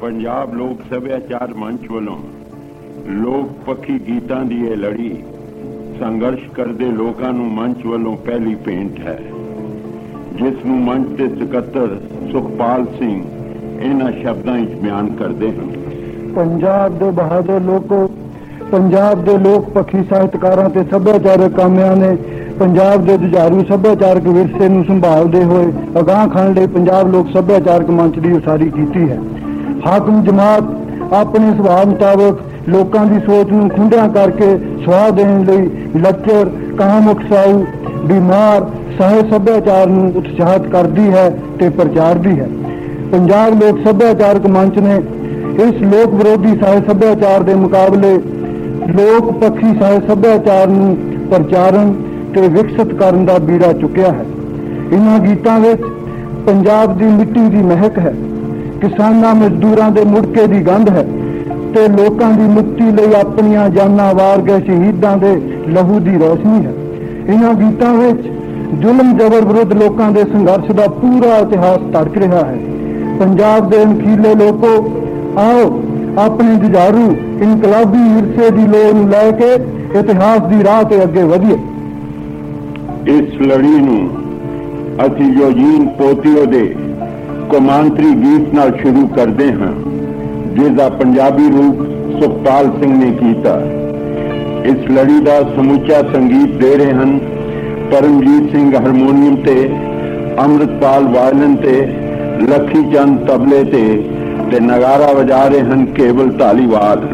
ਪੰਜਾਬ ਲੋਕ ਸਭਿਆਚਾਰ ਮੰਚ ਵੱਲੋਂ ਲੋਕ ਪੱਖੀ ਗੀਤਾਂ ਦੀ ਇਹ ਲੜੀ ਸੰਘਰਸ਼ ਕਰਦੇ ਲੋਕਾਂ ਨੂੰ ਮੰਚ ਵੱਲੋਂ ਪਹਿਲੀ ਪੇਂਟ ਹੈ। ਜਿਸ ਨੂੰ ਮੰਚ ਦੇ ਸਕੱਤਰ ਸੁਖਪਾਲ ਸਿੰਘ ਇਹਨਾਂ ਸ਼ਬਦਾਂ ਵਿੱਚ ਬਿਆਨ ਕਰਦੇ ਹਨ। ਪੰਜਾਬ ਦੇ ਬਹਾਦਰ ਲੋਕੋ, ਪੰਜਾਬ ਦੇ ਲੋਕ ਪੱਖੀ ਸਾਹਿਤਕਾਰਾਂ ਤੇ ਸੱਭਿਆਚਾਰਕ ਕਾਮਿਆਂ ਨੇ ਪੰਜਾਬ ਦੇ ਜੁਝਾਰੂ ਸੱਭਿਆਚਾਰਕ ਵਿਰਸੇ ਨੂੰ ਸੰਭਾਲਦੇ ਹੋਏ ਅਗਾਹ ਖਾਣ ਲਈ ਪੰਜਾਬ ਲੋਕ ਸੱਭਿਆਚਾਰਕ ਮੰਚ ਦੀ ਉਸਾਰੀ ਕੀਤੀ ਹੈ। ਹਾਕਮ ਜਮਾਤ, ਆਪਣੇ ਸੁਭਾਅ ਮੁਤਾਬਕ ਲੋਕਾਂ ਦੀ ਸੋਚ ਨੂੰ ਖੁੰਡਿਆਂ ਕਰਕੇ ਸਵਾਹ ਦੇਣ ਲਈ ਲੱਚਰ, ਕਾਮ ਉਕਸਾਊ, ਬਿਮਾਰ ਸਾਹਿਤ ਸੱਭਿਆਚਾਰ ਨੂੰ ਉਤਸ਼ਾਹਿਤ ਕਰਦੀ ਹੈ ਤੇ ਪ੍ਰਚਾਰਦੀ ਹੈ। ਪੰਜਾਬ ਲੋਕ ਸੱਭਿਆਚਾਰਕ ਮੰਚ ਨੇ ਇਸ ਲੋਕ ਵਿਰੋਧੀ ਸਾਹਿਤ ਸੱਭਿਆਚਾਰ ਦੇ ਮੁਕਾਬਲੇ ਲੋਕ ਪੱਖੀ ਸਾਹਿਤ ਸੱਭਿਆਚਾਰ ਨੂੰ ਪ੍ਰਚਾਰਨ ਤੇ ਵਿਕਸਿਤ ਕਰਨ ਦਾ ਬੀੜਾ ਚੁੱਕਿਆ ਹੈ। ਇਹਨਾਂ ਗੀਤਾਂ ਵਿੱਚ ਪੰਜਾਬ ਦੀ ਮਿੱਟੀ ਦੀ ਮਹਿਕ ਹੈ। ਕਿਸਾਨਾਂ ਮਜ਼ਦੂਰਾਂ ਦੇ ਮੁੜਕੇ ਦੀ ਗੰਧ ਹੈ ਤੇ ਲੋਕਾਂ ਦੀ ਮੁਕਤੀ ਲਈ ਆਪਣੀਆਂ ਜਾਨਾਂ ਵਾਰ ਗਏ ਸ਼ਹੀਦਾਂ ਦੇ ਲਹੂ ਦੀ ਰੋਸ਼ਨੀ ਹੈ। ਇਹਨਾਂ ਗੀਤਾਂ ਵਿੱਚ ਜ਼ੁਲਮ ਜਬਰ ਵਿਰੁੱਧ ਲੋਕਾਂ ਦੇ ਸੰਘਰਸ਼ ਦਾ ਪੂਰਾ ਇਤਿਹਾਸ ਤੜਕ ਰਿਹਾ ਹੈ। ਪੰਜਾਬ ਦੇ ਅਣਖੀਲੇ ਲੋਕੋ, ਆਓ ਆਪਣੇ ਜੁਝਾਰੂ ਇਨਕਲਾਬੀ ਵਿਰਸੇ ਦੀ ਲੋੜ ਨੂੰ ਲੈ ਕੇ ਇਤਿਹਾਸ ਦੀ ਰਾਹ ਤੇ ਅੱਗੇ ਵਧੀਏ। ਇਸ ਲੜੀ ਨੂੰ ਅਸੀਂ ਯੋਜੀਨ ਪੋਤੀਓ ਦੇ ਕੌਮਾਂਤਰੀ ਗੀਤ ਨਾਲ ਸ਼ੁਰੂ ਕਰਦੇ ਹਾਂ ਜਿਸ ਦਾ ਪੰਜਾਬੀ ਰੂਪ ਸੁਖਪਾਲ ਸਿੰਘ ਨੇ ਕੀਤਾ। ਇਸ ਲੜੀ ਦਾ ਸਮੁੱਚਾ ਸੰਗੀਤ ਦੇ ਰਹੇ ਹਨ ਪਰਮਜੀਤ ਸਿੰਘ ਹਾਰਮੋਨੀਅਮ ਤੇ, ਅੰਮ੍ਰਿਤਪਾਲ ਵਾਇਲਨ ਤੇ, ਲੱਖੀ ਚੰਦ ਤਬਲੇ ਤੇ ਤੇ ਨਗਾਰਾ ਵਜਾ ਰਹੇ ਹਨ ਕੇਵਲ ਢਾਲੀਵਾਲ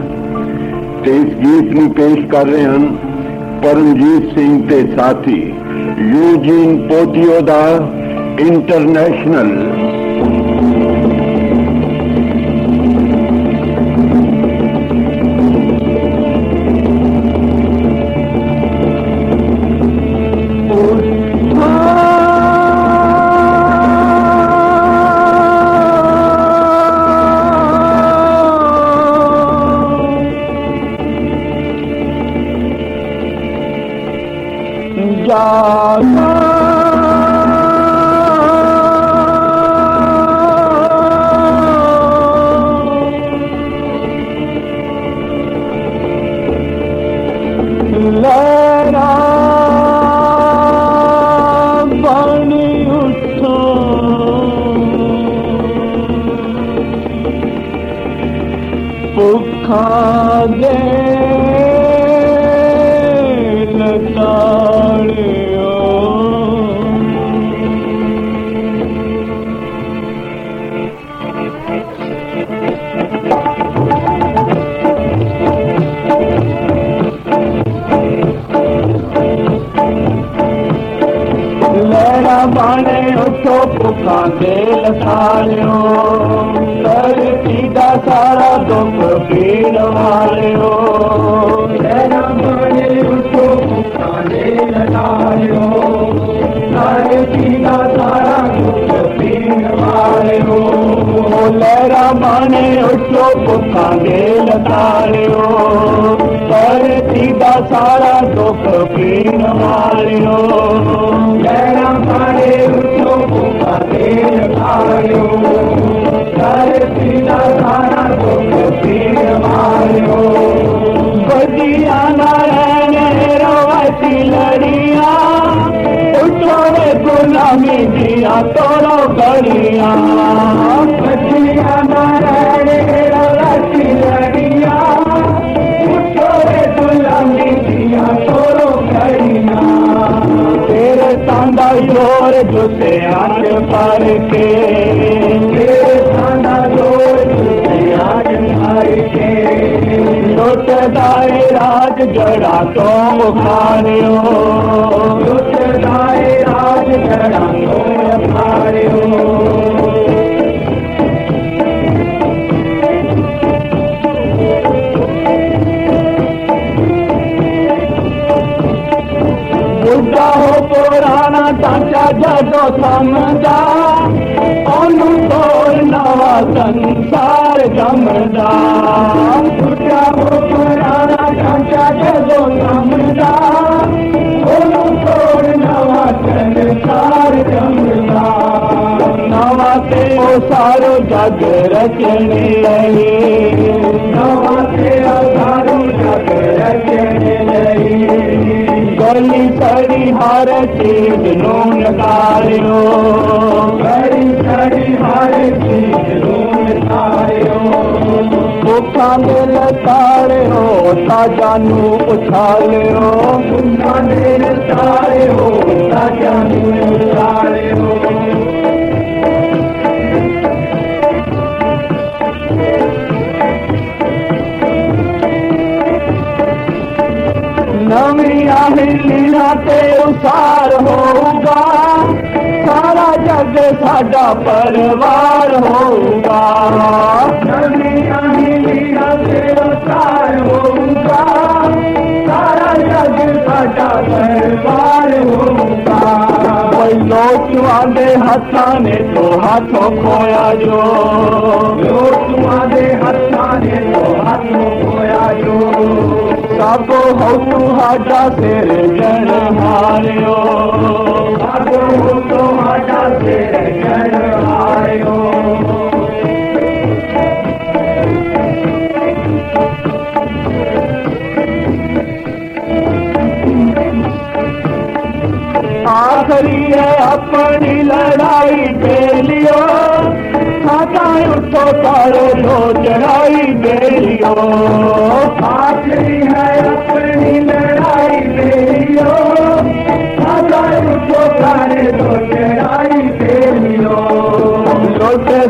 ਤੇ ਇਸ ਗੀਤ ਨੂੰ ਪੇਸ਼ ਕਰ ਰਹੇ ਹਨ ਪਰਮਜੀਤ ਸਿੰਘ ਤੇ ਸਾਥੀ ਯੂਜੀਨ ਪੋਟੀਓ ਦਾ ਇੰਟਰਨੈਸ਼ਨਲ Allah ਧਰਤੀ ਦਾ ਸਾਰਾ ਦੁੱਖ ਪੀਣ ਵਾਲਿਓ ਵਧੀਆ ਨਾਰਾਇਣ ਰਵਾਇਤੀ ਲੜੀਆਂ ਉੱਠੋ ਰੇ ਗੁਲਾਮੀ ਦੀਆਂ ਤੋੜੋ ਗੜੀਆਂ ਵਧੀਆ ਨਾਰਾਇਣ ਰਵਾਇਤੀ ਲੜੀਆਂ دائي راج جڙا تو ٻاريو دائي راج جڙا تو سمدا طور نواسار ڪم सारो जग रचने गली सड़ी हर चीज नून तारियो। गली सड़ी हर चीज नून तारियो। भुखा मिल तारे हो ताजा नू उछाल हो भुखा मिल तारे हो ताजा ਨਵੀਆਂ ਹਿੱਲੀਆਂ ਤੇ ਉਸਾਰ ਹੋਊਗਾ। ਸਾਰਾ ਜੱਗ ਸਾਡਾ ਪਰਿਵਾਰ ਹੋਊਗਾ। ਨਵੀਆਂ ਹਿੱਲੀਆਂ ਤੇ ਉਸਾਰ ਹੋਊਗਾ। ਸਾਰਾ ਜੱਗ ਸਾਡਾ ਪਰਿਵਾਰ ਹੋਊਗਾ। ਲੋਚੂਆਂ ਦੇ ਹੱਥਾਂ ਨੇ ਤੋ ਹੱਥੋਂ ਖੋਇਆ ਜੋ। ਲੋਕਾਂ ਦੇ ਹੱਥਾਂ ਨੇ ਤੋ ਹੱਥੋਂ ਖੋਇਆ ਜੋ। सबो हो तू हाडा तेरे जन हारियो सबो हो तू हाडा तेरे जन हारियो ਆਖਰੀ ਹੈ ਆਪਣੀ ਲੜਾਈ ਦੇ ਲਿਓ। ਸਾਡਾ ਉੱਠੋ ਤਾਰੇ ਲੋ ਚੜਾਈ ਦੇ ਲਿਓ।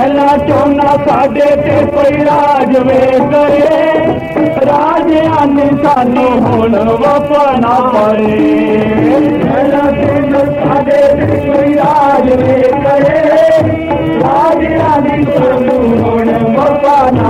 પહેલા ચોના કાઢે તે કોઈ રાજવે કરે રાજે અનિશાનો હોણ વપના પડે પહેલા ચોના કાઢે તે કોઈ રાજવે કરે રાજે અનિશાનો હોણ વપના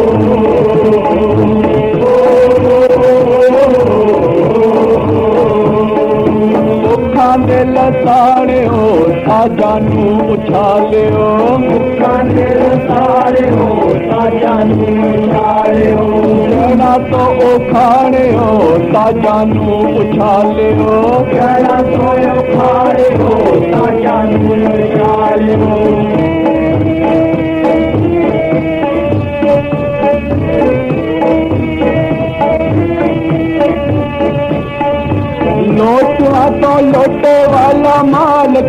खणे ताज़ू उछालियो। साड़े ताज़ू मरिया त खणे हो ताज़ू उछाले तो खाड़े ताज़ू मरिया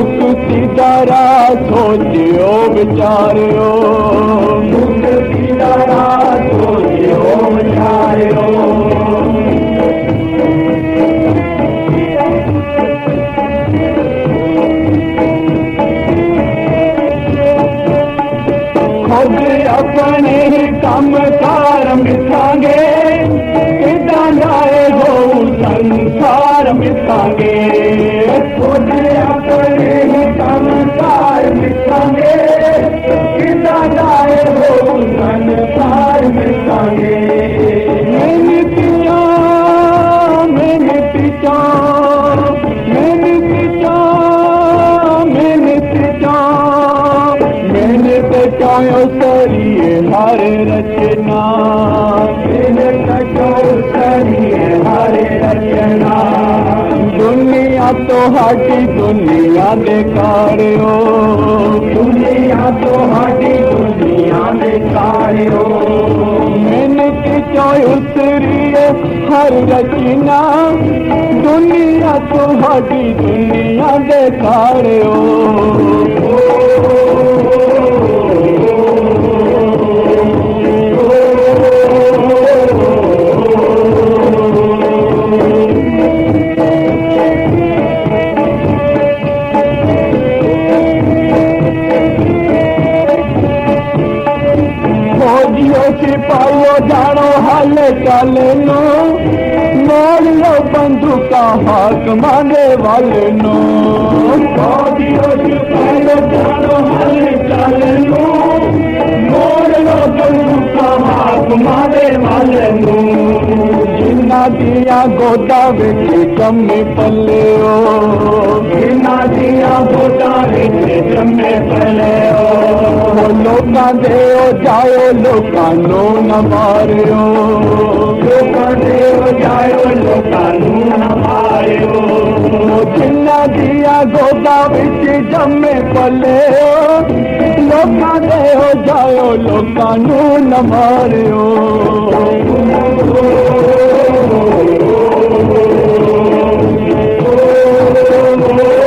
ਮੁਕਤੀ ਦਾ ਰਾਹ ਸੋਚਿਓ ਵਿਚਾਰਿਓ। हाक मारे वाले नो जिन्ना दिया गोदा विच कमे पल्ले ओ जिन्ना दिया गोदा विच जम्मे पले ओ लोकां दे ओ जाओ लोकां नो न मारियो लोकां दे ओ जाओ लोकां नो न मारियो दिया गोदा विच जम्मे पले ओ लोकां दे ओ जाओ लोकां नो न मारियो करती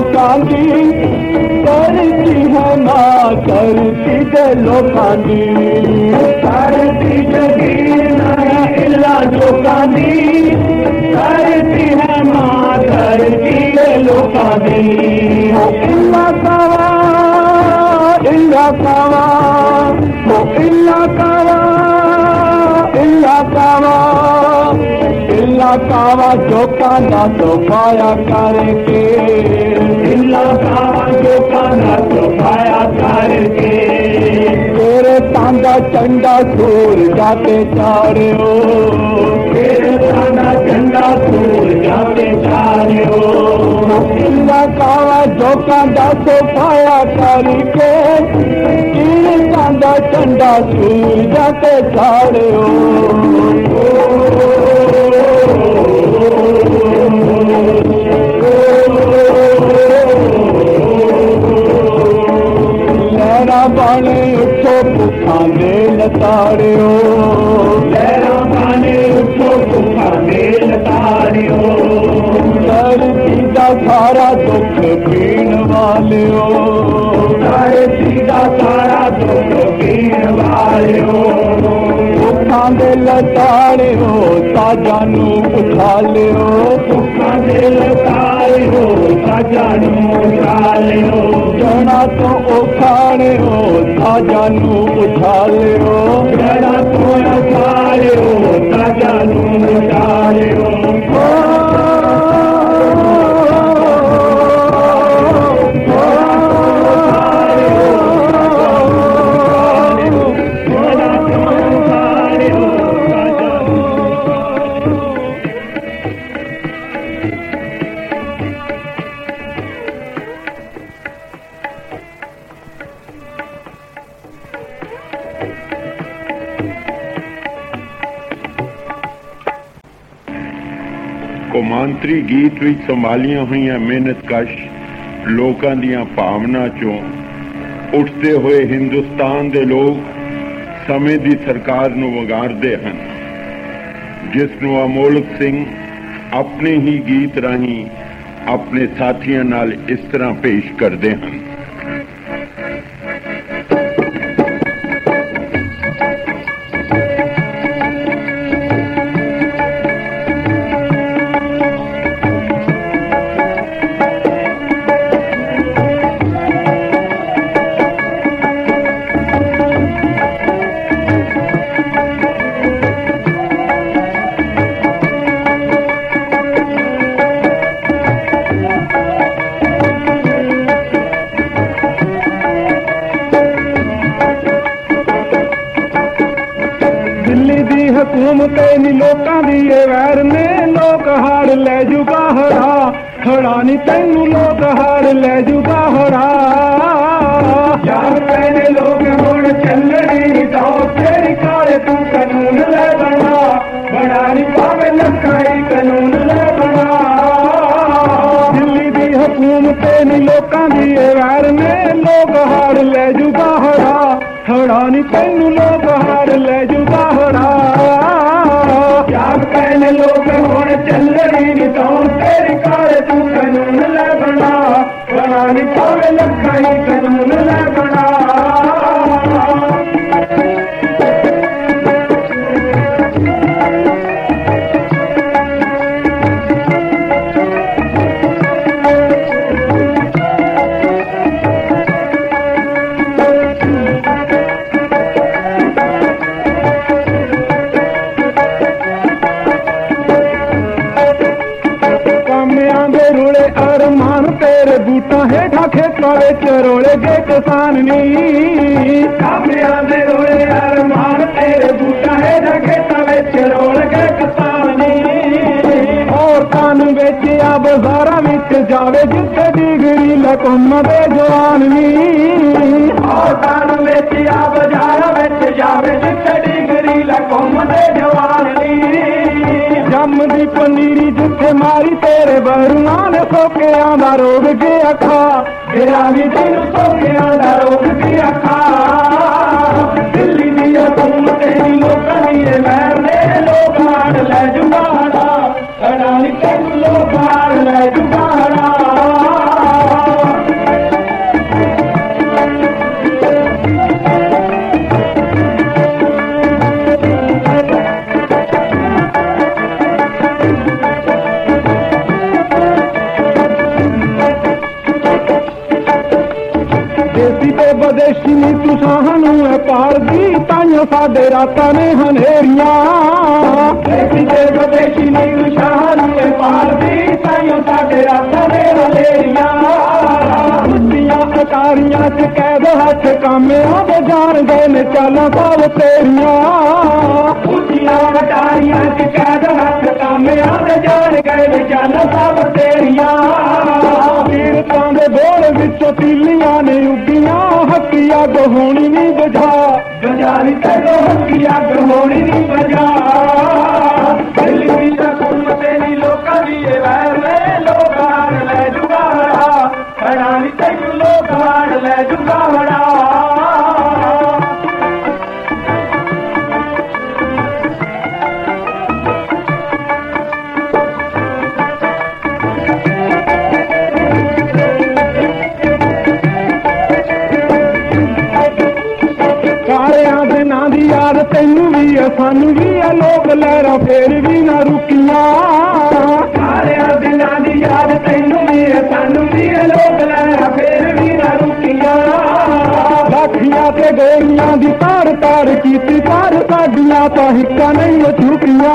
करी है न लोकानी। सर थी लोकानी। कारा इल्ला कवाला कारा इलाही कावा जो कांदा तो पाया करके। इल्ला कावा जो कांदा तो पाया करके। तेरे तांदा चंडा सूर जाते चारियो। तेरे तांदा चंडा सूर जाते चारियो। इल्ला कावा जो कांदा तो पाया करके। तेरे तांदा चंडा सूर जाते चारियो। लहरा तारियो सारा दुख पीण वारे सारा दुख لٽاڙيو تازو پڇاليو توکان لتايو ته جون چالا تون کاريو ٿاجو اٿاليو جڏهن تو کايو تون لايو. ਮੰਤਰੀ ਗੀਤ ਵਿੱਚ ਸੰਭਾਲੀਆਂ ਹੋਈਆਂ ਮਿਹਨਤ ਕਸ਼ ਲੋਕਾਂ ਦੀਆਂ ਭਾਵਨਾ ਚੋਂ ਉੱਠਦੇ ਹੋਏ ਹਿੰਦੁਸਤਾਨ ਦੇ ਲੋਕ ਸਮੇਂ ਦੀ ਸਰਕਾਰ ਨੂੰ ਵਗਾਰਦੇ ਹਨ, ਜਿਸ ਨੂੰ ਅਮੋਲ ਸਿੰਘ ਆਪਣੇ ਹੀ ਗੀਤ ਰਾਹੀਂ ਆਪਣੇ ਸਾਥੀਆਂ ਨਾਲ ਇਸ ਤਰ੍ਹਾਂ ਪੇਸ਼ ਕਰਦੇ ਹਨ। ਹੜਾ ਤੈਨੂੰ ਲੋਕ ਹਾੜ ਲੈ ਜੂਗਾ ਹਰਾ। ਯਾਰ ਪੈਨੇ ਲੋਕ ਹੁਣ ਚੱਲਣੀ ਤਾਂ ਤੇਰੀ ਕਾਲੇ ਤੂੰ ਕਾਨੂੰਨ ਲੈ ਬਣਾ। ਬਣਾ ਨੀ ਪਾਵੇ ਲੱਖਾਈ ਕਾਨੂੰਨ ਲੈ ਬਣਾ। ਦਿੱਲੀ ਦੀ ਹਕੂਮਤ ਨੀ ਲੋਕਾਂ ਦੀ ਵਾਰ ਵੈਰ ਨੇ ਲੋਕ ਹਾਰ ਲੈ ਜੂਗਾ ਹਰਾ। ਹੜਾ ਨੀ ਤੈਨੂੰ ਲੋਕ ਵਿੱਚ ਰੋਲੇ ਗਏ ਕਿਸਾਨ ਨੀ। ਕਾਮਿਆਂ ਦੇ ਰੋਲੇ ਅਰਮਾਨ ਤੇਰੇ ਬੂਟਾ ਹੈ ਨਾ ਵਿੱਚ ਰੋਲ ਕੇ ਕਿਸਾਨੀ ਔਰਤਾਂ ਨੂੰ ਵੇਚਿਆ ਬਾਜ਼ਾਰਾਂ ਵਿੱਚ ਜਾਵੇ ਜਿੱਥੇ ਡਿਗਰੀ ਲਕਮ ਦੇ ਜਵਾਨ ਨੀ। ਔਰਤਾਂ ਨੂੰ ਵੇਚਿਆ ਬਾਜ਼ਾਰਾਂ ਵਿੱਚ ਜਾਵੇ ਜਿੱਥੇ ਡਿਗਰੀ ਲਕੋਮ ਦੇ ਜਵਾਨ ਨੀ। ਜੰਮਦੀ ਪਨੀਰੀ ਜਿੱਥੇ ਮਾਰੀ ਤੇਰੇ ਬਰੂਆਂ ਨੇ ਸੋਕਿਆਂ ਦਾ ਰੋਗ ਗਿਆ ਖਾ ਤੇਰਾ ਵੀ ਦਿਨ ਸੋਕਿਆਂ ਦਾ ਰੋਗ ਦੀ ਅੱਖਾਂ تڪاريءَ چ قيد هٿ ڪامياب جانگ سو تيريانڪاري قيد هٿ ڪامياب جانگ چل سريان پيرتا جي بول وچ پيلي نگيان هڪي اگهه هڻي ني ٻڌا ਦੇ ਜਾਣ ਗਏ ਵਿਚਾਲ ਸਭ ਸਾਡੀਆਂ ਤਾਂ ਹਿੱਕਾਂ ਨਹੀਂ ਉਹ ਝੁਕੀਆਂ।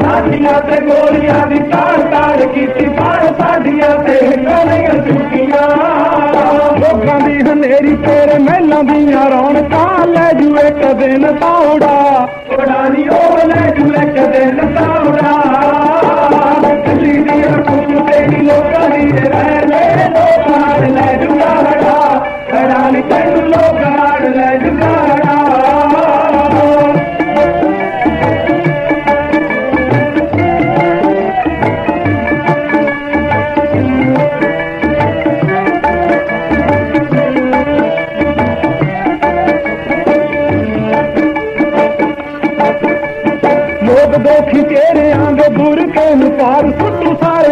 ਸਾਡੀਆਂ ਤੇ ਗੋਲੀਆਂ ਦੀ ਤਾੜ ਤਾੜ ਕੀਤੀ ਪਰ ਸਾਡੀਆਂ ਤੇ ਹਿੱਕਾਂ ਨਹੀਂ ਝੁਕੀਆਂ। ਲੋਕਾਂ ਦੀ ਹਨੇਰੀ ਤੇਰੇ ਮਹਿਲਾਂ ਦੀਆਂ ਰੌਣਕਾਂ ਲੈ ਜੂ ਇੱਕ ਦਿਨ ਤੌੜਾ ਉਡਾਨੀ ਉਹ ਲੈ ਜੂ ਇੱਕ ਦਿਨ ਤਾਉੜਾ ਦਿੱਲੀ ਦੀ ਹਕੂਮਤ ਦੀ ਲੋਕਾਂ ਦੀ ਰਹਿ ਲੈ ਲੋਕਾਂ ਲੈ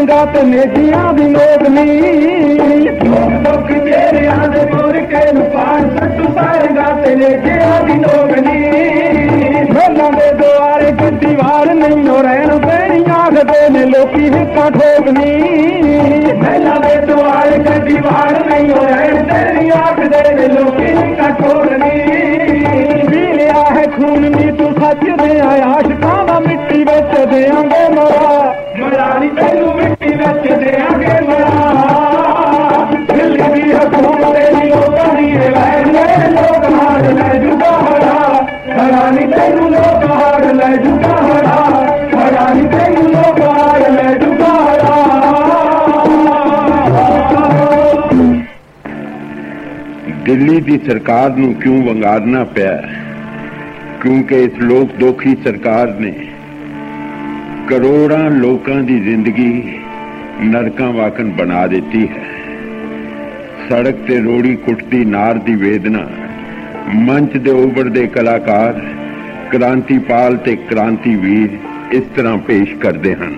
ਸੁੱਟੂ ਸਾਰੰਗਾ ਤੇ ਨੇਜੀਆਂ ਦੀ ਨੋਦਨੀ ਦੁੱਖ ਤੇਰਿਆਂ ਦੇ ਤੁਰ ਕੇ ਨੂੰ ਪਾਰ ਸੱਟੂ ਪਾਏਗਾ ਤੇ ਲੈ ਦੀ ਲੋਗਨੀ ਮਹਿਲਾਂ ਦੇ ਦੁਆਰੇ ਗੱਡੀ ਵਾਰ ਨਹੀਂ ਹੋ ਰਹਿਣ ਪੈਣੀ ਆਖਦੇ ਨੇ, ਲੋਕੀ ਹਿੱਕਾਂ ਠੋਕਨੀ ਮਹਿਲਾ ਦੇ ਦੁਆਰੇ ਕਦੀ ਵਾਰ ਨਹੀਂ ਹੋਇਆ ਤੇਰੀ ਆਖਦੇ ਨੇ, ਲੋਕੀ ਕਟੋਰਨੀ ਪੀਲਿਆ ਹੈ ਖੂਨ ਨੀ ਤੂੰ ਸੱਚ ਦੇ ਆਸ਼ਕਾਂ ਦਾ ਮਿੱਟੀ ਵਿੱਚ ਦੇਾਂਗੇ ਮਰਾ ਦਿੱਲੀ ਦੀ ਸਰਕਾਰ ਨੂੰ ਕਿਉਂ ਵੰਗਾਰਨਾ ਪਿਆ? ਕਿਉਂਕਿ ਇਸ ਲੋਕ ਦੋਖੀ ਸਰਕਾਰ ਨੇ ਕਰੋੜਾਂ ਲੋਕਾਂ ਦੀ ਜ਼ਿੰਦਗੀ ਨਰਕਾਂ ਵਾਕਨ ਬਣਾ ਦਿੱਤੀ ਹੈ। ਸੜਕ ਤੇ ਰੋੜੀ ਕੁੱਟਦੀ ਨਾਰ ਦੀ ਵੇਦਨਾ, ਮੰਚ ਦੇ ਉਭਰਦੇ ਕਲਾਕਾਰ, ਕ੍ਰਾਂਤੀਪਾਲ ਤੇ ਕ੍ਰਾਂਤੀਵੀਰ ਇਸ ਤਰ੍ਹਾਂ ਪੇਸ਼ ਕਰਦੇ ਹਨ।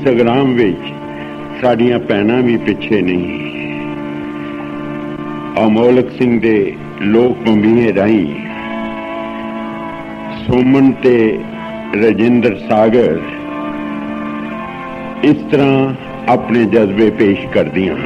ਇੰਸਟਾਗ੍ਰਾਮ ਵਿੱਚ ਸਾਡੀਆਂ ਭੈਣਾਂ ਵੀ ਪਿੱਛੇ ਨਹੀਂ ਅਮੋਲਕ ਸਿੰਘ ਦੇ ਲੋਕ ਬੰਬੀਏ ਰਾਈ ਸੋਮਨ ਤੇ ਰਜਿੰਦਰ ਸਾਗਰ ਇਸ ਤਰ੍ਹਾਂ ਆਪਣੇ ਜਜ਼ਬੇ ਪੇਸ਼ ਕਰਦੀਆਂ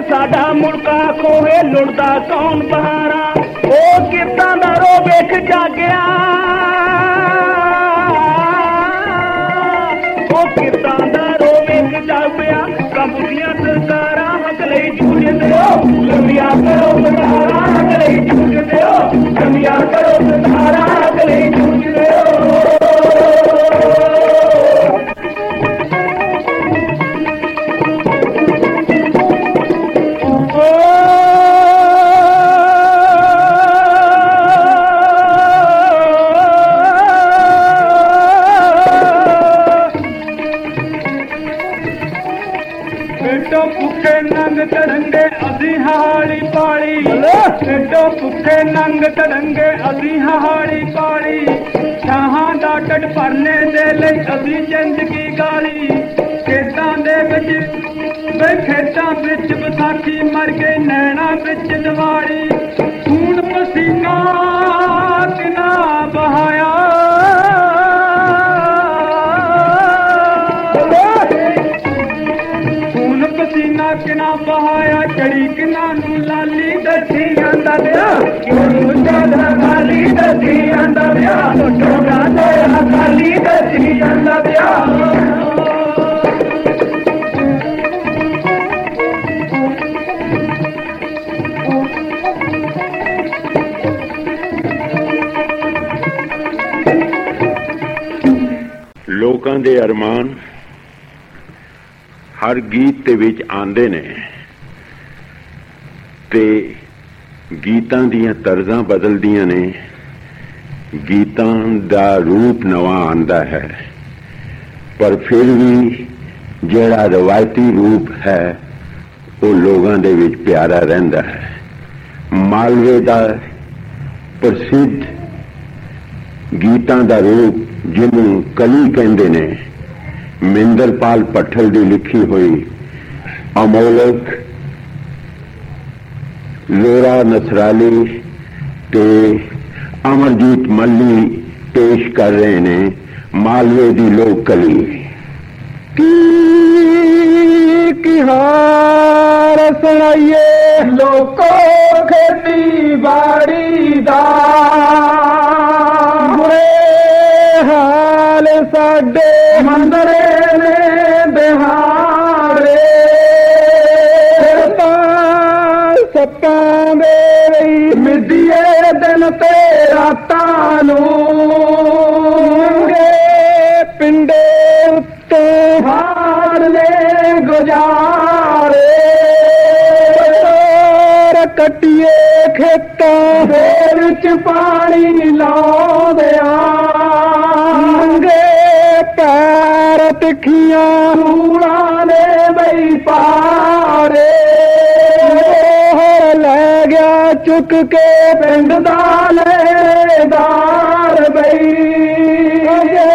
ਸਾਡਾ ਮੁਰਕਾ ਖੋਏ ਲੁੜਦਾ ਕੌਣ ਬਹਾਰਾ? ਉਹ ਕਿਰਤਾਂ ਦਾ ਰੋ ਵੇਖ ਜਾਗਿਆ? ਉਹ ਕਿਰਤਾਂ ਦਾ ਰੋ ਵੇਖ ਜਾਗਿਆ? ਕੰਬਦੀਆਂ ਸਰਕਾਰਾਂ ਹੱਕ ਲਈ ਜੂਝਦੇ ਹੋ। ਲੰਮੀਆਂ ਕਰੋ ਸਰਕਾਰਾਂ ਹੱਕ ਲਈ ਜੂਝਦੇ ਹੋ। ਲੰਮੀਆਂ ਕਰੋ ਸਰਕਾਰਾਂ ਹੱਕ ਲਈ ਜੂਝਦੇ ਹੋ। ਏਡੋ ਨੰਗ ਤੜੰਗੇ, ਅਸੀਂ ਹਾਲੀ ਪਾਲੀ। ਸ਼ਾਹਾਂ ਦਾ ਟੜ ਭਰਨੇ ਦੇ ਲਈ ਅਸੀਂ ਜ਼ਿੰਦਗੀ ਗਾਲੀ। ਖੇਤਾਂ ਦੇ ਵਿੱਚ, ਵੇ ਖੇਤਾਂ ਵਿੱਚ ਵਿਸਾਖੀ ਮਰ ਗਏ ਨੈਣਾ ਵਿੱਚ ਦਿਵਾਲੀ ਦਾ ਖਾਲੀ ਦੱਸੀ ਜਾਂਦਾ ਵਿਆ ਟੋਟਾ ਦਾ ਖਾਲੀ ਦੱਸੀ ਜਾਂਦਾ ਵਿਆ ਲੋਕਾਂ ਦੇ ਅਰਮਾਨ ਹਰ ਗੀਤ ਦੇ ਵਿੱਚ ਆਉਂਦੇ ਨੇ ਤੇ ਗੀਤਾਂ ਦੀਆਂ ਤਰਜ਼ਾਂ ਬਦਲਦੀਆਂ ਨੇ, ਗੀਤਾਂ ਦਾ ਰੂਪ ਨਵਾਂ ਆਂਦਾ ਹੈ। ਪਰ ਫਿਰ ਵੀ ਜਿਹੜਾ ਰਵਾਇਤੀ ਰੂਪ ਹੈ, ਉਹ ਲੋਕਾਂ ਦੇ ਵਿੱਚ ਪਿਆਰਾ ਰਹਿੰਦਾ ਹੈ। ਮਾਲਵੇ ਦਾ ਪ੍ਰਸਿੱਧ ਗੀਤਾਂ ਦਾ ਰੂਪ ਜਿਹਨੂੰ ਕਲੀ ਕਹਿੰਦੇ ਨੇ ਮਿੰਦਰਪਾਲ ਪੱਠਲ ਦੀ ਲਿਖੀ ਹੋਈ ਅਮੋਲਕ ज़ोरा नसराली ते अमरजीत मल्ली पेश कर रहे ने मालवे दी लोकली की, की हार सुनाइए लोको खेती बाड़ी दा। बुरे हाल साडे मंदरे में बिहार ਤਾਂ ਸੱਤਾਂ ਦੇ ਲਈ ਮਿੱਡੀਏ ਦਿਨ ਤੇ ਰਾਤਾਂ ਨੂੰ। ਪਿੰਡੇ ਉੱਤੇ ਹਾਰ ਲੈ ਗੁਜ਼ਾਰੇ। ਤਾਰ ਕੱਟੀਏ ਖੇਤਾਂ ਦੇ ਵਿੱਚ ਪਾਣੀ ਲਾਉਂਦਿਆਂ। ਮੰਗੇ ਪੈਰ ਤਿੱਖੀਆਂ ਸੂਲਾਂ ਦੇ ਬਈ ਪਾਰੇ ਲੈ ਗਿਆ ਚੁੱਕ ਕੇ ਪਿੰਡ ਦਾ ਲੈਦਾਰ ਬਈ ਅਜੇ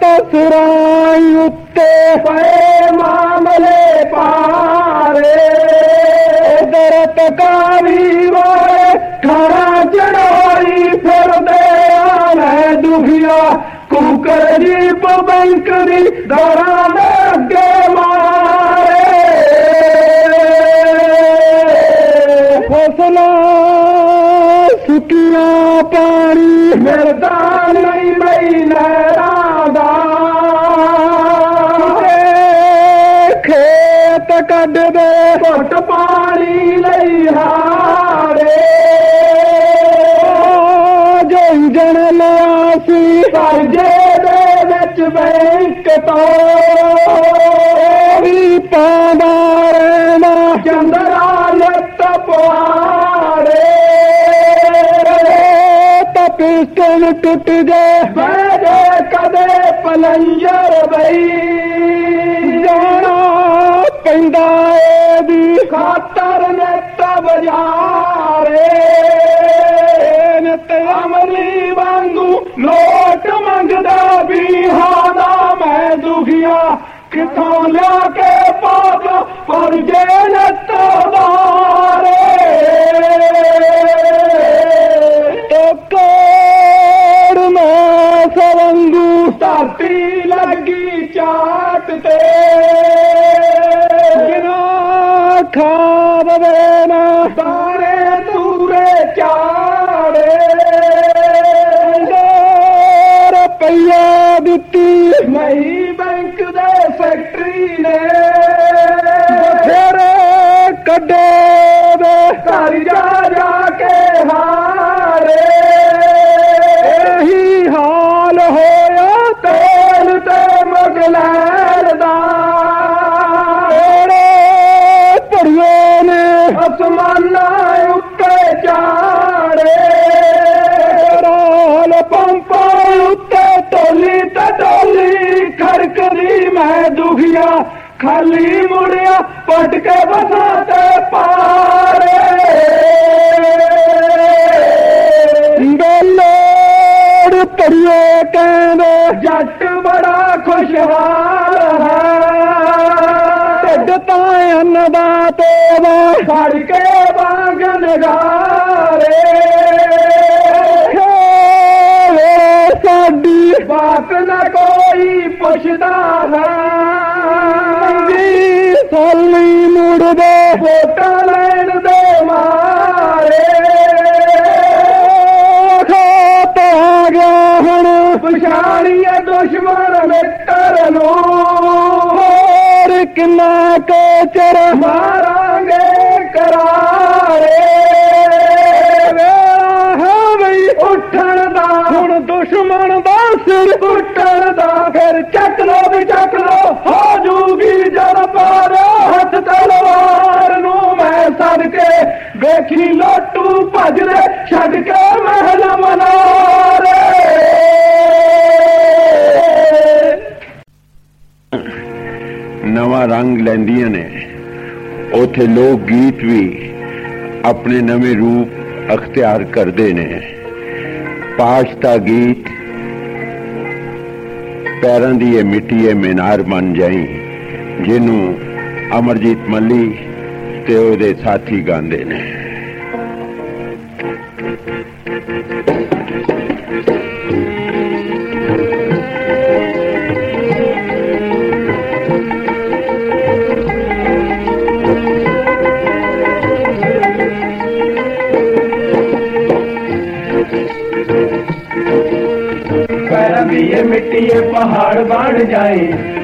ਤਸਰਾਂ ਉੱਤੇ ਪਏ ਮਾਮਲੇ ਪਾਰੇ ਦਰ ਤਕਾਰੀ ਵਾਲੇ ਖਾਣਾ ਚੜਾਈ ਫਿਰਦੇ ਆ ਮੈਂ ਦੁਖੀਆ ਕੁਕਰ ਜੀ ਬੈਂਕ ਦੀ ਦਰਾਂ ڪيئن پاڻي مردان کيت ڪڍي فوٽ پاڻي هاري. جنگڻ نسي هر جي وچ بئي ڪ टुट गए मेरे कदे पलंजर बई। जाना पैंदा दी खातर ने तब जारे। अमली वांगू लोट मंगदा भी। हादा मैं दुखिया किथों लिया के पाप पर जे न तबारे। ਧਰਤੀ ਲੱਗੀ ਚਾਟ ਤੇ। ਬਿਨਾ ਖਾ मुड़िया खाली मुड़िया पटके बनाते पारे। बेलोर परियो कहने जट बड़ा खुशहाल है। ढिड ताए अन्नदाते सड़के बागन गारे साड़ी। न कोई पुछदा है। ਮਿੱਤਰ ਕਿੰਨਾ ਕੋ ਚਿਰ ਮਾਰਾਂਗੇ ਕਰਾਰੇ? ਵੇਲਾ ਹੈ ਬਈ ਉੱਠਣ ਦਾ। ਹੁਣ ਦੁਸ਼ਮਣ ਦਾ ਸਿਰ ਉੱਠਣ ਦਾ। ਫਿਰ ਚੱਕ ਲੋ ਵੀ ਚੱਕ ਲੋ ਹੋ ਜੂਗੀ ਜਦ ਪਾਰ। ਹੱਥ ਤਲਵਾਰ ਨੂੰ ਮੈਂ ਸੜ ਕੇ ਵੇਖੀ ਲੋਟੂ ਭਜਦੇ ਛੱਡ ਕੇ ਮਹਿਲ ਮਨਾ ਨਵਾਂ ਰੰਗ ਲੈਂਦੀਆਂ ਨੇ। ਉਥੇ ਲੋਕ ਗੀਤ ਵੀ ਆਪਣੇ ਨਵੇਂ ਰੂਪ ਅਖਤਿਆਰ ਕਰਦੇ ਨੇ। ਪਾਸ਼ਤਾ ਗੀਤ ਪੈਰਾਂ ਦੀ ਇਹ ਮਿੱਟੀ, ਇਹ ਮੀਨਾਰ ਬਣ ਜਾਈ, ਜਿਹਨੂੰ ਅਮਰਜੀਤ ਮੱਲੀ ਤੇ ਉਹਦੇ ਸਾਥੀ ਗਾਉਂਦੇ ਨੇ। दिए मिट्टिए पहाड़ बन जाए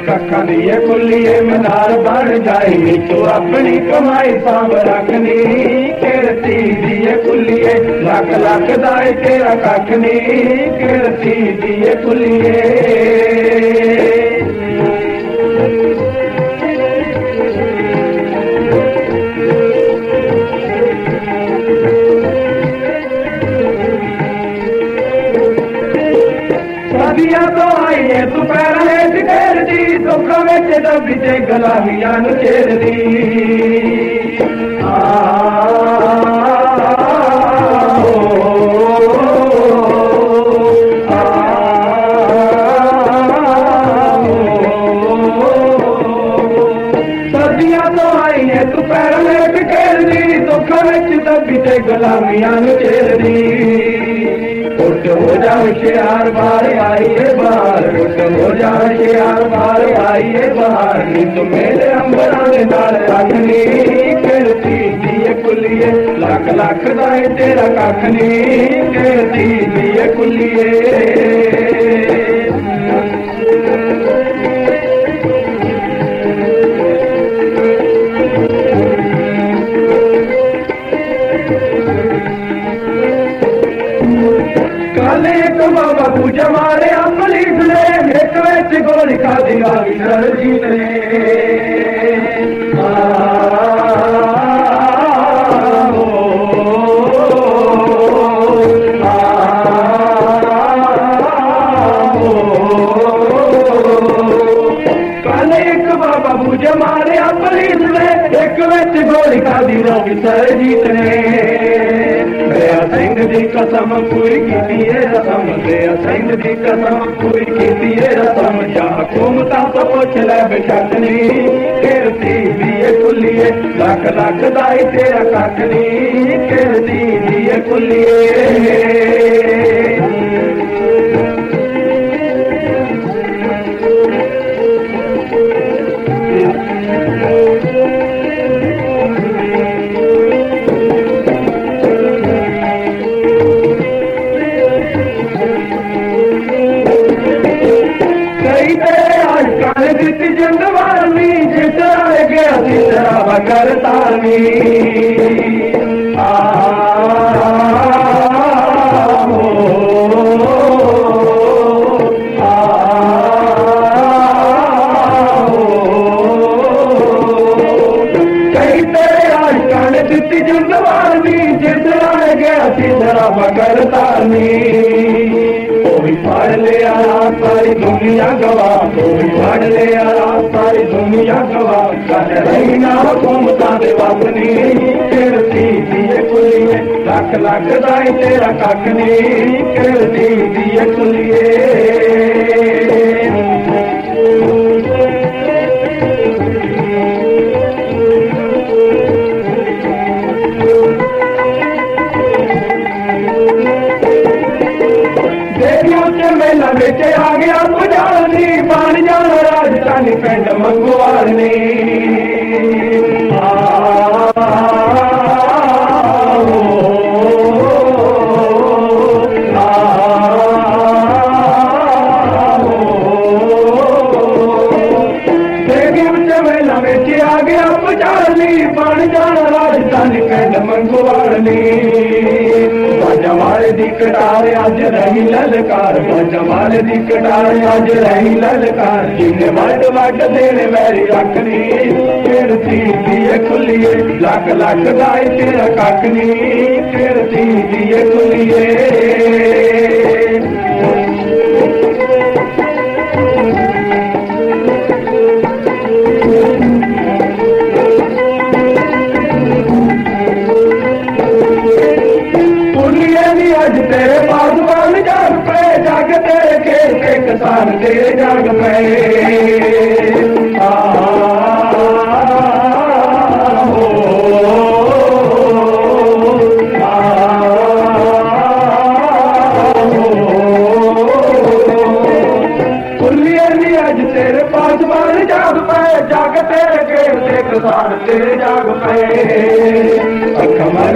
कखा दिए कुलिए मदार बन जाए तो अपनी कमाई सांब रखनी किरती दिए कुलिए लख लख दाए तेरा कख नी किरती दिए कुलिए तो आई तूं पैरलेट घेर जी दुख विच दे गलिय सर्द तो आई तु पैरले टेर जी दुखां विच दल चेरंदी होशियार बारे आई होशियार बाराई बीमार कखली लख लख दाल की कीअ कुलिए। जमारे अमली ਕਸਮ ਪੂਰੀ ਕੀਤੀ ਏ, ਰਸਮ ਦਇਆ ਸਿੰਘ ਦੀ ਕਸਮ ਪੂਰੀ ਕੀਤੀ ਏ, ਰਸਮ ਜਾ ਹਕੂਮਤਾਂ ਤੋਂ ਪੁੱਛ ਲੈ ਬੇਸ਼ੱਕ ਕਿਰਤੀ ਦੀ ਏ ਕੁੱਲੀਏ ਲੱਖ ਲੱਖ ਦਾ ਈ ਤੇਰਾ ਕੱਖ ਨਹੀਂ ਕਿਰਤੀ ਦੀ ਏ ਕੁੱਲੀਏ चई तरह गया जी मगर तानी ਫੜ ਲਿਆ ਸਾਰੀ ਦੁਨੀਆ ਗਵਾ ਉਹ ਵੀ ਫੜ ਲਿਆ ਸਾਰੀ ਦੁਨੀਆ ਗਵਾ ਕਰ ਰਹੀ ਨਾ ਹਕੂਮਤਾਂ ਦੇ ਵਸਨੀ ਕਿਰਤੀ ਦੀਏ ਕੁਲੀਏ ਲੱਖ ਲੱਖ ਦਾ ਤੇਰਾ ਕੱਖ ਨਹੀਂ ਕਿਰਤੀ ਦੀਏ ਕੁਲੀਏ। மங்குவானே ਦੀ ਕਟਾਰ ਅੱਜ ਰਹੀ ਲਲਕਾਰ ਜਿਨੇ ਵੱਡ ਵੱਡ ਦੇਣ ਮੈਰੀ ਰੱਖਣੀ ਕਿਰਤੀ ਦੀ ਖੁੱਲੀਏ ਲੱਖ ਲੱਖ ਦਾ ਈ ਤੇਰਾ ਕੱਖ ਨਹੀਂ ਕਿਰਤੀ ਦੀ ਖੁੱਲੀਏ ਖੇਤ ਤੇ ਜਗ ਪਏ ਆ ਕੁੜੀਏ ਅੱਜ ਤੇਰੇ ਬਾਦ ਜਾਗ ਪਏ ਜਗ ਤੇਰੇ ਖੇਤ ਤੇ ਕਿਸਾਨ ਤੇਰੇ ਜਗ ਪਏ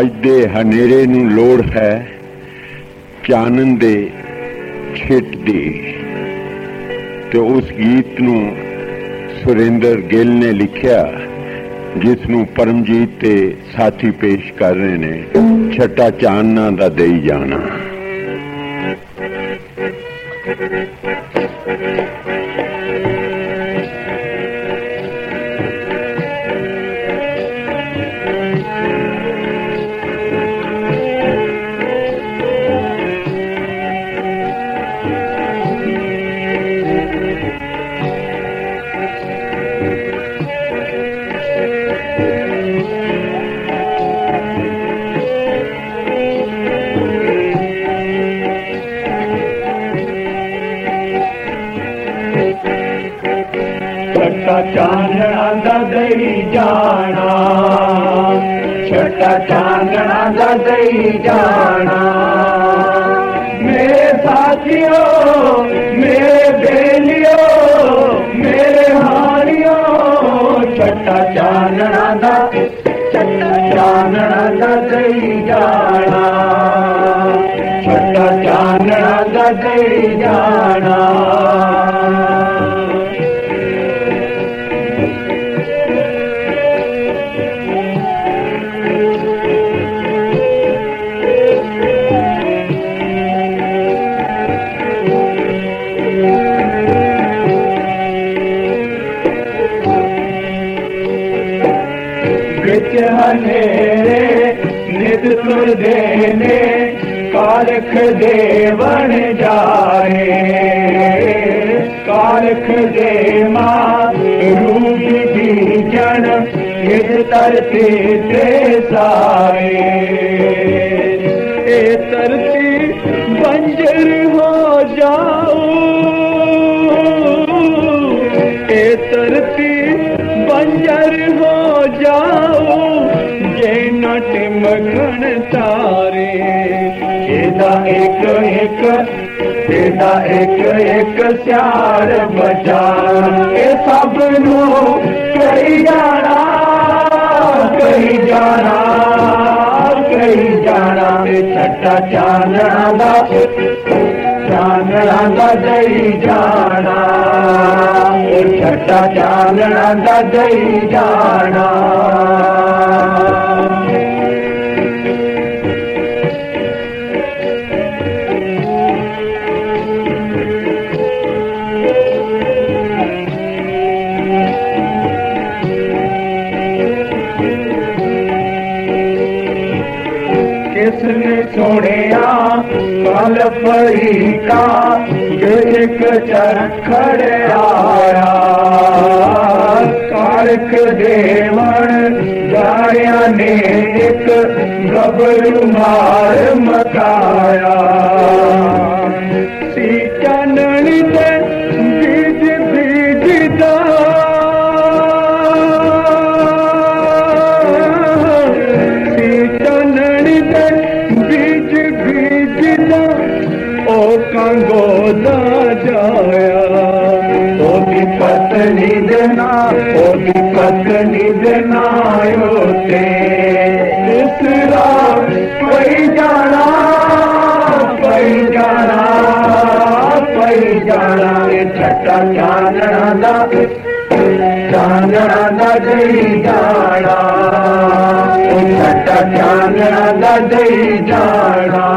ਅੱਜ ਦੇ ਹਨੇਰੇ ਨੂੰ ਲੋੜ ਹੈ ਚਾਨਣ ਦੇ ਛਿੱਟ ਦੀ। ਤੇ ਉਸ ਗੀਤ ਨੂੰ ਸੁਰਿੰਦਰ ਗਿੱਲ ਨੇ ਲਿਖਿਆ, ਜਿਸ ਨੂੰ ਪਰਮਜੀਤ ਤੇ ਸਾਥੀ ਪੇਸ਼ ਕਰ ਰਹੇ ਨੇ, ਛੱਟਾ ਚਾਨਣਾ ਦਾ ਦੇਈ ਜਾਣਾ। ਜਾਣਾ ਛੱਟਾ ਚਾਨਣਾ ਦਾ ਦਈ ਜਾਣਾ ਮੇਰੇ ਸਾਥੀਓ ਮੇਰੇ ਬੇਲੀਓ ਮੇਰੇ ਹਾਰੀਓ ਛੱਟਾ ਚਾਨਣਾ ਦਾ ਛੱਟਾ ਚਾਨਣਾ ਦਾ ਦਈ अनेरे नित देने देवन जाए कारख दे रूप बीजन हित तरती ते साए ए बंजर हो जाओ। ए धरती बंजर हो नट मखण तारे। एदा एक एक एदा एक एक सार बजा ए सब कई जाना कई जाना कई जाना। में छटा जाना दा जाना दा जई जाना। छटा जाना दा जई जाना। ਕਲ ਫਰੀਕਾ ਇੱਕ ਚਰਖੜ ਆਇਆ ਕਾਲਖ ਦੇਵਣ ਜਾਇਆ ਨੇ ਇੱਕ ਗਬਰੂ ਮਾਰ ਮਕਾਇਆ ਸੀ ਚਾਨਣ ਤੇ ध्यान देचारा कारा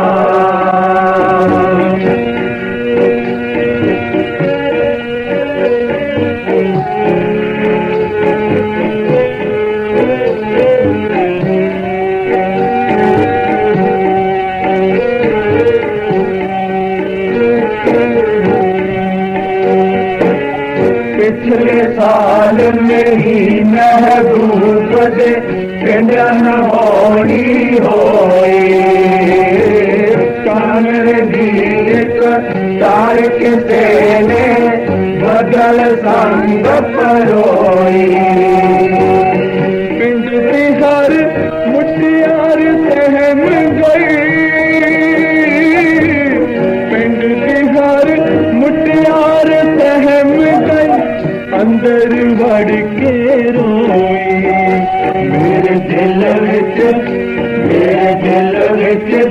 ਪਿੰਡ ਨਹੋਣੀ ਹੋਈ। ਕਾਨਰ ਦੀ ਤਾਰ ਕਿਸੇ ਨੇ ਬਦਲ ਸੰਗ ਪਰੋਈ। ਪਿੰਡ ਦੀ ਹਰ ਮੁਟਿਆਰ ਸਹਿਮ ਗਈ। ਪਿੰਡ ਦੀ ਹਰ ਮੁਟਿਆਰ ਸਹਿਮ ਗਈ। ਅੰਦਰ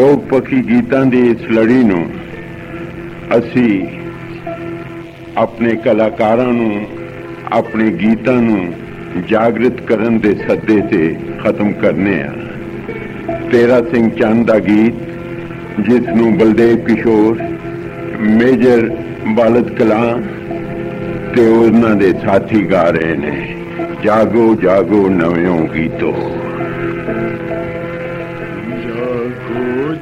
ਲੋਕ ਪੱਖੀ ਗੀਤਾਂ ਦੀ ਇਸ ਲੜੀ ਨੂੰ ਅਸੀਂ ਆਪਣੇ ਕਲਾਕਾਰਾਂ ਨੂੰ, ਆਪਣੇ ਗੀਤਾਂ ਨੂੰ ਜਾਗਰਿਤ ਕਰਨ ਦੇ ਸੱਦੇ ਤੇ ਖਤਮ ਕਰਨੇ ਆ। ਤੇਰਾ ਸਿੰਘ ਚੰਦ ਦਾ ਗੀਤ, ਜਿਸ ਨੂੰ ਬਲਦੇਵ ਕਿਸ਼ੋਰ, ਮੇਜਰ ਬਾਲਦ ਕਲਾਂ ਤੇ ਉਹਨਾਂ ਦੇ ਸਾਥੀ ਗਾ ਰਹੇ ਨੇ। ਜਾਗੋ ਜਾਗੋ ਨਵੇਂ ਗੀਤੋ।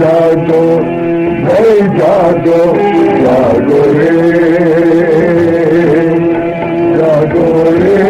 जागो भई जागो जागो रे। जागो रे।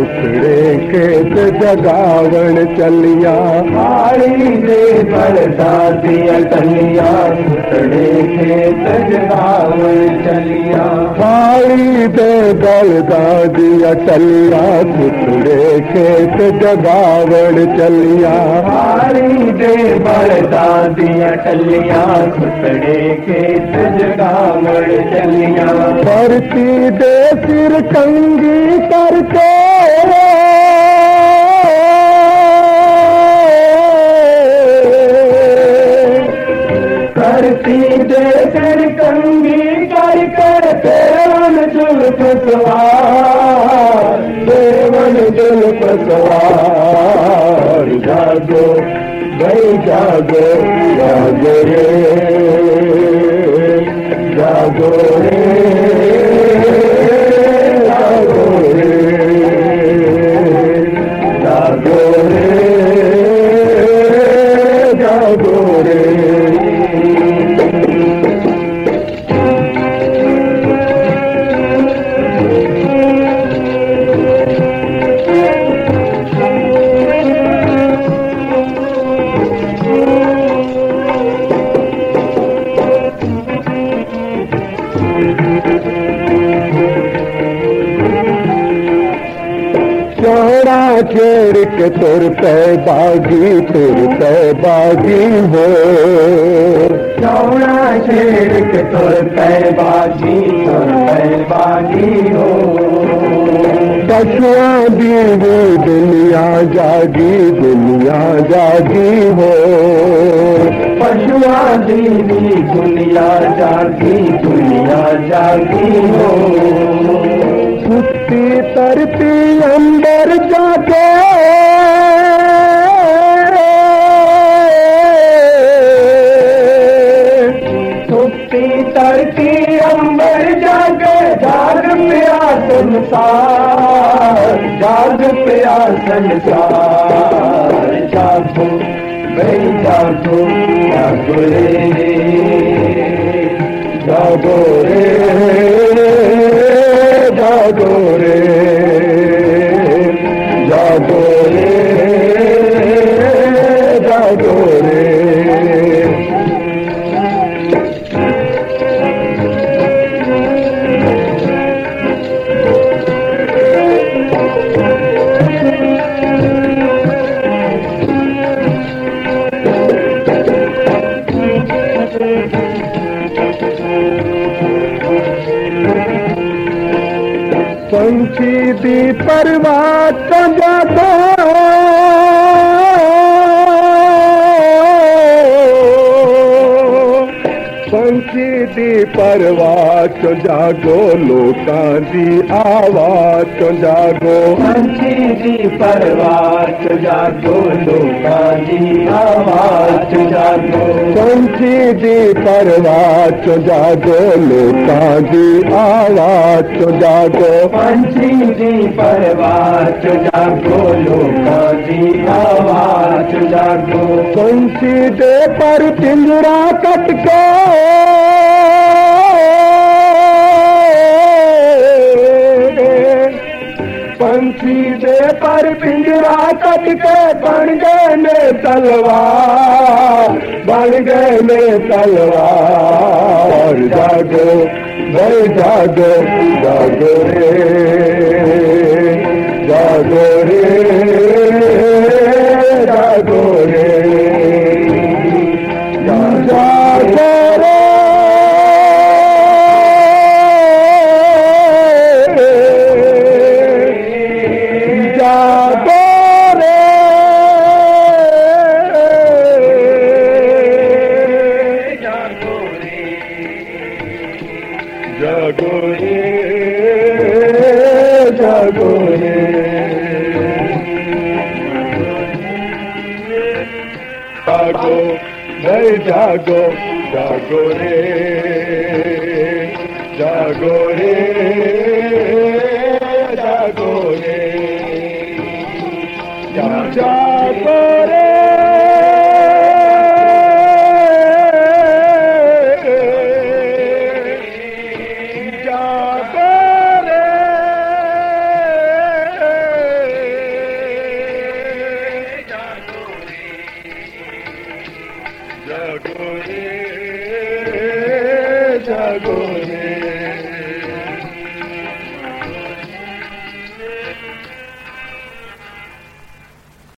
ਉਖੜੇ ਖੇਤ ਜਗਾਵਣ ਚੱਲੀਆਂ। ਹਾਲੀ ਦੇ ਬਰਸਾਤੀਆਂ ਟੱਲੀਆਂ ਉਖੜੇ ਖੇਤ ਜਗਾਵਣ ਚੱਲੀਆਂ। ਹਾਲੀ ਦੇ ਬਰਸਾਤੀਆਂ ਟੱਲੀਆਂ ਉਖੜੇ ਖੇਤ ਜਗਾਵਣ ਚੱਲੀਆਂ। ਹਾਲੀ ਦੇ ਬਰਸਾਤੀਆਂ ਟੱਲੀਆਂ ਉਖੜੇ ਖੇਤ ਜਗਾਵਣ ਚੱਲੀਆਂ। ਪਰਤੀ ਦੇ ਸਿਰ ਕੰਗੀ ਕਰਕੇ देखण कंगी कर कर तेरवन जुल पसवारेवन जुल पसवार जागो भई जागो जागो रे जागो रे के तुर पे बागी तुर पे बागी हो चौड़ा छेड़ के तुर पे बागी तुर पे बागी हो पशुआ दीवी दुनिया जागी दुनिया जागी हो पशुआ दीवी दुनिया जागी दुनिया जागी हो सुती तरती अंदर जाके ਸੰਸਾਰ ਜਾਗ ਪਿਆ ਸੰਸਾਰ ਜਾਗੋ ਬਈ ਜਾਗੋ ਜਾਗੋ ਰੇ ਜਾਗੋ ਰੇ पंछी दी परवाह तो जाता पंछी दी परवाह ਚੋਂ ਜਾਗੋ ਲੋਕਾਂ ਦੀ ਆਵਾਜ਼ ਚੋਂ ਜਾਗੋ। ਪੰਛੀ ਦੀ ਪਰਵਾਰ ਚੋਂ ਜਾਗੋ ਲੋਕਾਂ ਦੀ ਆਵਾਜ਼ ਚੋਂ ਜਾਗੋ। ਪੰਛੀ ਦੀ ਪਰਵਾਰ ਚੋਂ ਜਾਗੋ ਲੋਕਾਂ ਦੀ ਆਵਾਜ਼ ਚੋਂ ਜਾਗੋ। ਪੰਛੀ ਦੀ ਪਰਵਾਰ ਚੋਂ ਜਾਗੋ ਲੋਕਾਂ ਦੀ ਆਵਾਜ਼ ਚੋਂ ਜਾਗੋ। ਪੰਛੀ ਦੇ ਪਰ ਪਿੰਜਰਾ ਕੱਟ ਕੇ ਬੰਸੀ ਦੇ ਪਰ ਪਿੰਜਰਾ ਕੱਟ ਕੇ ਬਣ ਗਏ ਨੇ ਤਲਵਾਰ, ਬਣ ਗਏ ਨੇ ਤਲਵਾਰ। ਜਾਗੋ ਵੇ ਜਾਗੋ ਜਾਗੋ ਰੇ ਜਾਗੋ ਰੇ, ਜਾਗੋ i jago re.